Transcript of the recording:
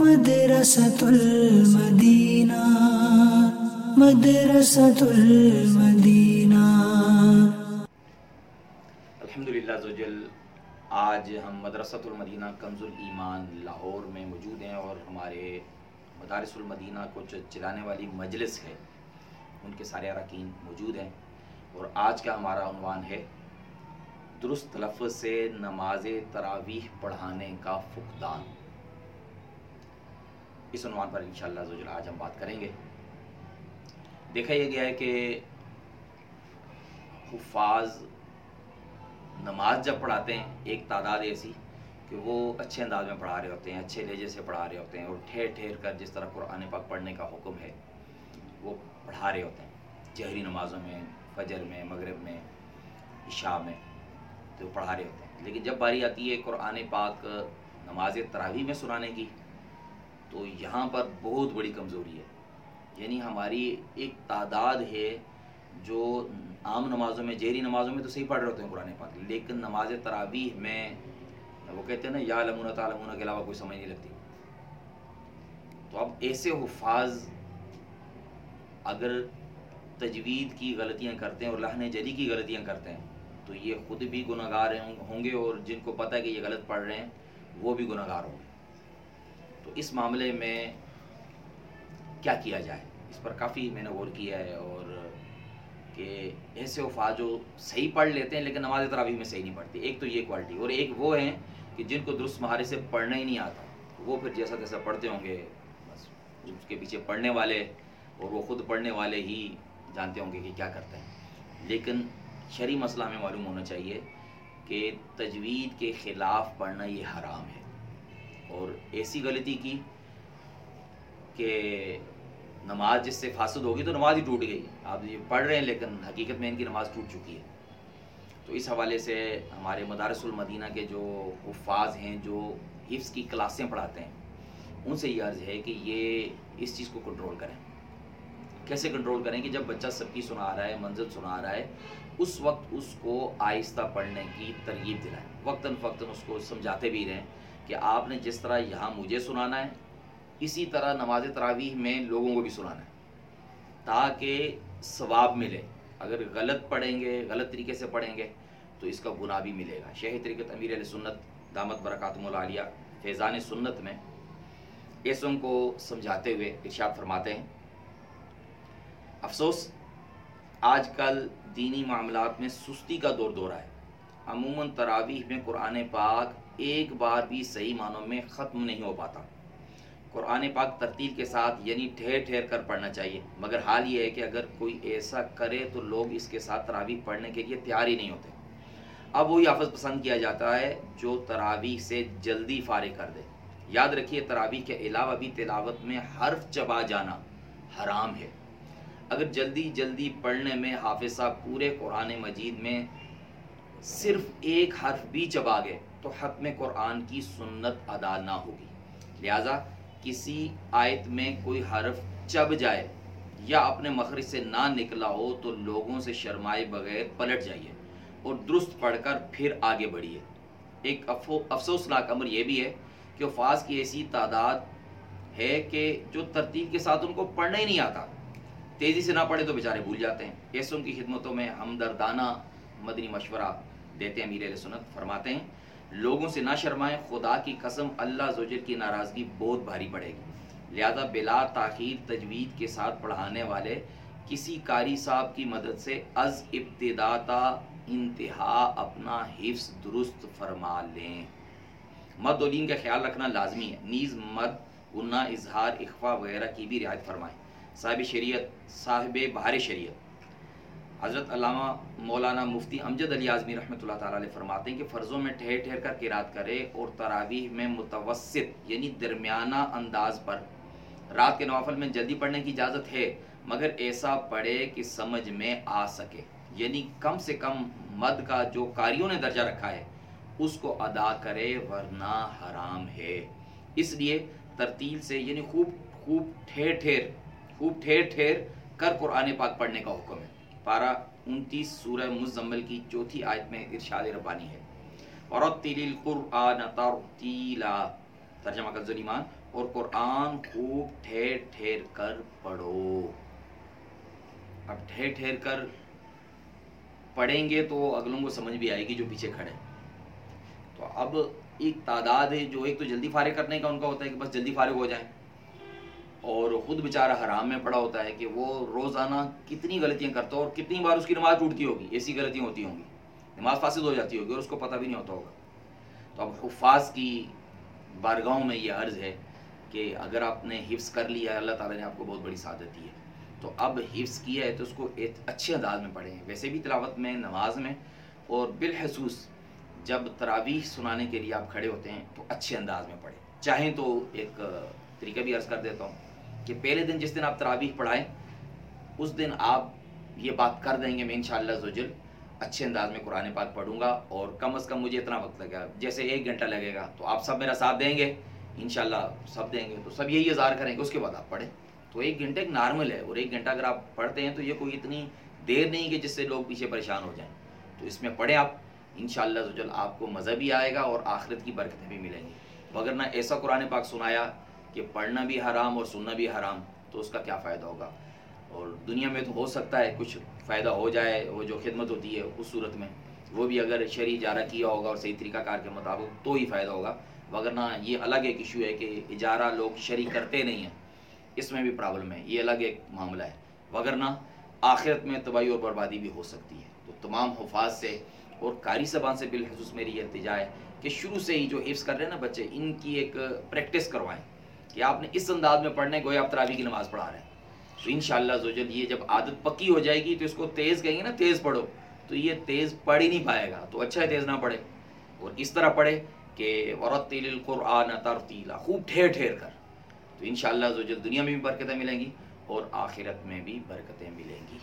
مدرسة المدینہ مدرسة المدینہ الحمدللہ زوجل آج ہم مدرسۃ المدینہ کنز الایمان لاہور میں موجود ہیں اور ہمارے مدارس المدینہ کو جو چلانے والی مجلس ہے۔ ان کے سارے اراکین موجود ہیں اور آج کا ہمارا عنوان ہے، درست تلفظ سے نماز تراویح پڑھانے کا فقدان۔ اس عنوان پر انشاءاللہ زوجل آج ہم بات کریں گے۔ دیکھا یہ گیا ہے کہ حفاظ نماز جب پڑھاتے ہیں، ایک تعداد ایسی کہ وہ اچھے انداز میں پڑھا رہے ہوتے ہیں، اچھے لہجے سے پڑھا رہے ہوتے ہیں اور ٹھہر ٹھہر کر جس طرح قرآن پاک پڑھنے کا حکم ہے، وہ پڑھا رہے ہوتے ہیں۔ جہری نمازوں میں، فجر میں، مغرب میں، عشاء میں تو پڑھا رہے ہوتے ہیں۔ لیکن جب باری آتی ہے قرآن پاک نماز تراویح میں سنانے کی تو یہاں پر بہت بڑی کمزوری ہے۔ یعنی ہماری ایک تعداد ہے جو عام نمازوں میں جہری نمازوں میں تو صحیح پڑھ رہے ہوتے ہیں قرآن پاک، لیکن نماز تراویح میں وہ کہتے ہیں نا، یا لمون تعلمون کے علاوہ کوئی سمجھ نہیں لگتی۔ تو اب ایسے حفاظ اگر تجوید کی غلطیاں کرتے ہیں اور لہن جلی کی غلطیاں کرتے ہیں، تو یہ خود بھی گناہ گار ہوں گے اور جن کو پتہ ہے کہ یہ غلط پڑھ رہے ہیں، وہ بھی گناہ گار ہوں گے۔ تو اس معاملے میں کیا کیا جائے؟ اس پر کافی میں نے غور کیا ہے اور کہ ایسے وفا جو صحیح پڑھ لیتے ہیں لیکن نماز تراویح میں صحیح نہیں پڑھتی ایک تو یہ کوالٹی اور ایک وہ ہیں کہ جن کو درست مہارے سے پڑھنا ہی نہیں آتا، وہ پھر جیسا جیسا پڑھتے ہوں گے، بس اس کے پیچھے پڑھنے والے اور وہ خود پڑھنے والے ہی جانتے ہوں گے کہ کیا کرتے ہیں۔ لیکن شرعی مسئلہ ہمیں معلوم ہونا چاہیے کہ تجوید کے خلاف پڑھنا یہ حرام ہے۔ اور ایسی غلطی کی کہ نماز جس سے فاسد ہوگی تو نماز ہی ٹوٹ گئی۔ آپ یہ پڑھ رہے ہیں لیکن حقیقت میں ان کی نماز ٹوٹ چکی ہے۔ تو اس حوالے سے ہمارے مدارس المدینہ کے جو حفاظ ہیں، جو حفظ کی کلاسیں پڑھاتے ہیں، ان سے یہ عرض ہے کہ یہ اس چیز کو کنٹرول کریں۔ کیسے کنٹرول کریں کہ جب بچہ سب کی سنا رہا ہے، منزل سنا رہا ہے، اس وقت اس کو آہستہ پڑھنے کی ترغیب دلائیں۔ وقتاً فقتاً اس کو سمجھاتے بھی رہیں۔ کہ آپ نے جس طرح یہاں مجھے سنانا ہے، اسی طرح نماز تراویح میں لوگوں کو بھی سنانا ہے، تاکہ ثواب ملے۔ اگر غلط پڑھیں گے، غلط طریقے سے پڑھیں گے، تو اس کا گناہ بھی ملے گا۔ شہ طریقت امیر علیہ سنت دامت برکاتم العالیہ فیضان سنت میں ایسوں کو سمجھاتے ہوئے ارشاد فرماتے ہیں، افسوس، آج کل دینی معاملات میں سستی کا دور دورہ ہے۔ عموماً تراویح میں قرآن پاک ایک بار بھی صحیح معنوں میں ختم نہیں ہو پاتا۔ قرآن پاک ترتیل کے ساتھ یعنی ٹھہر ٹھہر کر پڑھنا چاہیے۔ مگر حال یہ ہے کہ اگر کوئی ایسا کرے تو لوگ اس کے ساتھ تراویح پڑھنے کے لیے تیار ہی نہیں ہوتے۔ اب وہی حافظ پسند کیا جاتا ہے جو تراویح سے جلدی فارغ کر دے۔ یاد رکھیے تراویح کے علاوہ بھی تلاوت میں حرف چبا جانا حرام ہے۔ اگر جلدی جلدی پڑھنے میں حافظ صاحب پورے قرآن مجید میں صرف ایک حرف بھی چبا گئے تو حتم قرآن کی سنت ادا نہ ہوگی۔ لہٰذا کسی آیت میں کوئی حرف چب جائے یا اپنے مخرج سے نہ نکلا ہو تو لوگوں سے شرمائے بغیر پلٹ جائیے اور درست پڑھ کر پھر آگے بڑھیے۔ ایک افسوسناک امر یہ بھی ہے کہ وفاظ کی ایسی تعداد ہے کہ جو ترتیب کے ساتھ ان کو پڑھنا ہی نہیں آتا۔ تیزی سے نہ پڑھے تو بیچارے بھول جاتے ہیں۔ ایسوں کی خدمتوں میں ہمدردانہ مدنی مشورہ دیتے امیر علیہ سنت، فرماتے ہیں، لوگوں سے نہ شرمائیں، خدا کی قسم اللہ زوجر کی ناراضگی بہت بھاری پڑے گی۔ لہذا بلا تاخیر، تجوید کے ساتھ پڑھانے والے کسی قاری صاحب کی مدد سے از ابتدا تا انتہا اپنا حفظ درست فرما لیں۔ مرد ولین کا خیال رکھنا لازمی ہے۔ نیز مرد گناہ، اظہار اخوا وغیرہ کی بھی رعایت فرمائیں۔ صاحب شریعت، صاحب بہار شریعت حضرت علامہ مولانا مفتی امجد علی اعظمی رحمۃ اللہ تعالیٰ علیہ فرماتے ہیں کہ فرضوں میں ٹھہر ٹھہر کر قرات کرے اور تراویح میں متوسط یعنی درمیانہ انداز پر۔ رات کے نوافل میں جلدی پڑھنے کی اجازت ہے، مگر ایسا پڑھے کہ سمجھ میں آ سکے۔ یعنی کم سے کم مد کا جو کاریوں نے درجہ رکھا ہے، اس کو ادا کرے ورنہ حرام ہے۔ اس لیے ترتیل سے یعنی خوب خوب ٹھہر ٹھہر، خوب ٹھہر ٹھہر کر قرآن پاک پڑھنے کا حکم ہے۔ پارہ انتیس سورہ مزمل کی چوتھی آیت میں ارشاد ربانی ہے۔ وَرَتِّلِ الْقُرْآنَ تَرْتِيلًا۔ ترجمہ کا ظلیمان اور قرآن خوب ٹھہر ٹھہر کر پڑھو۔ اب ٹھہر ٹھہر کر پڑھیں گے تو اگلوں کو سمجھ بھی آئے گی جو پیچھے کھڑے تو اب ایک تعداد ہے جو ایک تو جلدی فارغ کرنے کا ان کا ہوتا ہے کہ بس جلدی فارغ ہو جائیں۔ اور خود بیچارہ حرام میں پڑا ہوتا ہے کہ وہ روزانہ کتنی غلطیاں کرتا ہو اور کتنی بار اس کی نماز ٹوٹتی ہوگی، ایسی غلطیاں ہوتی ہوں گی۔ نماز فاسد ہو جاتی ہوگی اور اس کو پتہ بھی نہیں ہوتا ہوگا۔ تو اب حفاظ کی بارگاہوں میں یہ عرض ہے کہ اگر آپ نے حفظ کر لیا ہے اللہ تعالیٰ نے آپ کو بہت بڑی سعادت دی ہے۔ تو اب حفظ کیا ہے تو اس کو ایک اچھے انداز میں پڑھیں۔ ویسے بھی تلاوت میں، نماز میں اور بالخصوص جب تراویح سنانے کے لیے آپ کھڑے ہوتے ہیں تو اچھے انداز میں پڑھیں۔ چاہیں تو ایک طریقہ بھی عرض کر دیتا ہوں۔ کہ پہلے دن جس دن آپ تراویح پڑھائیں، اس دن آپ یہ بات کر دیں گے میں انشاءاللہ زوجل اچھے انداز میں قرآن پاک پڑھوں گا اور کم از کم مجھے اتنا وقت لگے گا۔ جیسے ایک گھنٹہ لگے گا تو آپ سب میرا ساتھ دیں گے، انشاءاللہ سب دیں گے۔ تو سب یہی اظہار کریں گے، اس کے بعد آپ پڑھیں۔ تو ایک گھنٹے ایک نارمل ہے اور ایک گھنٹہ اگر آپ پڑھتے ہیں تو یہ کوئی اتنی دیر نہیں کہ جس سے لوگ پیچھے پریشان ہو جائیں۔ تو اس میں پڑھیں آپ، انشاءاللہ شاء آپ کو مزہ بھی آئے گا اور آخرت کی برکتیں بھی ملیں گی۔ اگر نہ ایسا قرآن پاک سنایا کہ پڑھنا بھی حرام اور سننا بھی حرام، تو اس کا کیا فائدہ ہوگا؟ اور دنیا میں تو ہو سکتا ہے کچھ فائدہ ہو جائے، وہ جو خدمت ہوتی ہے اس صورت میں، وہ بھی اگر شرع اجارہ کیا ہوگا اور صحیح طریقہ کار کے مطابق، تو ہی فائدہ ہوگا۔ وغیرہ یہ الگ ایک ایشو ہے کہ اجارہ لوگ شرع کرتے نہیں ہیں۔ اس میں بھی پرابلم ہے، یہ الگ ایک معاملہ ہے۔ وغیرہ آخرت میں تباہی اور بربادی بھی ہو سکتی ہے۔ تو تمام حفاظ سے اور قاری زبان سے بالخصوص میری یہ التجا ہے کہ شروع سے ہی جو حفظ کر رہے ہیں نا بچے، ان کی ایک پریکٹس کروائیں۔ کہ آپ نے اس انداز میں پڑھنے کو آپ تراوی کی نماز پڑھا رہے ہیں۔ تو ان شاء اللہ یہ جب عادت پکی ہو جائے گی تو اس کو تیز کہیں گے نا، تیز پڑھو۔ تو یہ تیز پڑھ ہی نہیں پائے گا۔ تو اچھا ہے تیز نہ پڑھے۔ اور اس طرح پڑھے کہ ورتل القرآن ترتیلا خوب ٹھہر ٹھہر کر۔ تو انشاءاللہ شاء اللہ دنیا میں بھی برکتیں ملیں گی اور آخرت میں بھی برکتیں ملیں گی۔